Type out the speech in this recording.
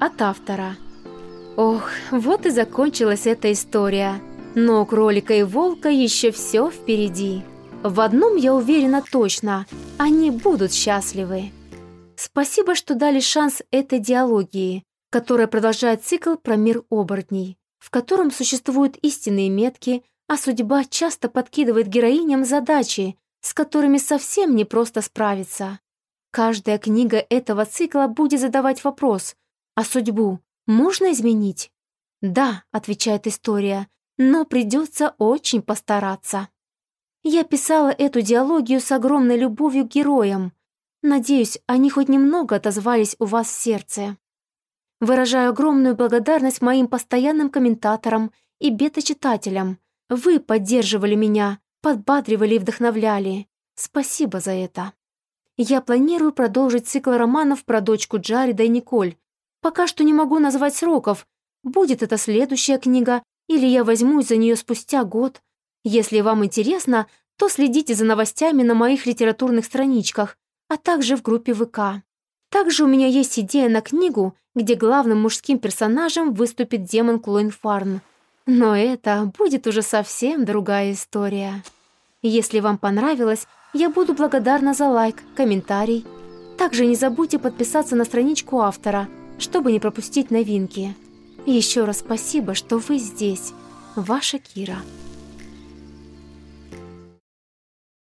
от автора. Ох, вот и закончилась эта история. Но у кролика и волка еще все впереди. В одном я уверена точно – они будут счастливы. Спасибо, что дали шанс этой диалогии, которая продолжает цикл про мир оборотней, в котором существуют истинные метки, а судьба часто подкидывает героиням задачи, с которыми совсем не просто справиться. Каждая книга этого цикла будет задавать вопрос, а судьбу можно изменить? Да, отвечает история, но придется очень постараться. Я писала эту диалогию с огромной любовью к героям. Надеюсь, они хоть немного отозвались у вас в сердце. Выражаю огромную благодарность моим постоянным комментаторам и бета-читателям. Вы поддерживали меня, подбадривали и вдохновляли. Спасибо за это. Я планирую продолжить цикл романов про дочку Джареда и Николь. Пока что не могу назвать сроков. Будет это следующая книга, или я возьмусь за нее спустя год. Если вам интересно, то следите за новостями на моих литературных страничках, а также в группе ВК. Также у меня есть идея на книгу, где главным мужским персонажем выступит демон Клойн Фарн. Но это будет уже совсем другая история. Если вам понравилось, я буду благодарна за лайк, комментарий. Также не забудьте подписаться на страничку автора, чтобы не пропустить новинки. Еще раз спасибо, что вы здесь. Ваша Кира.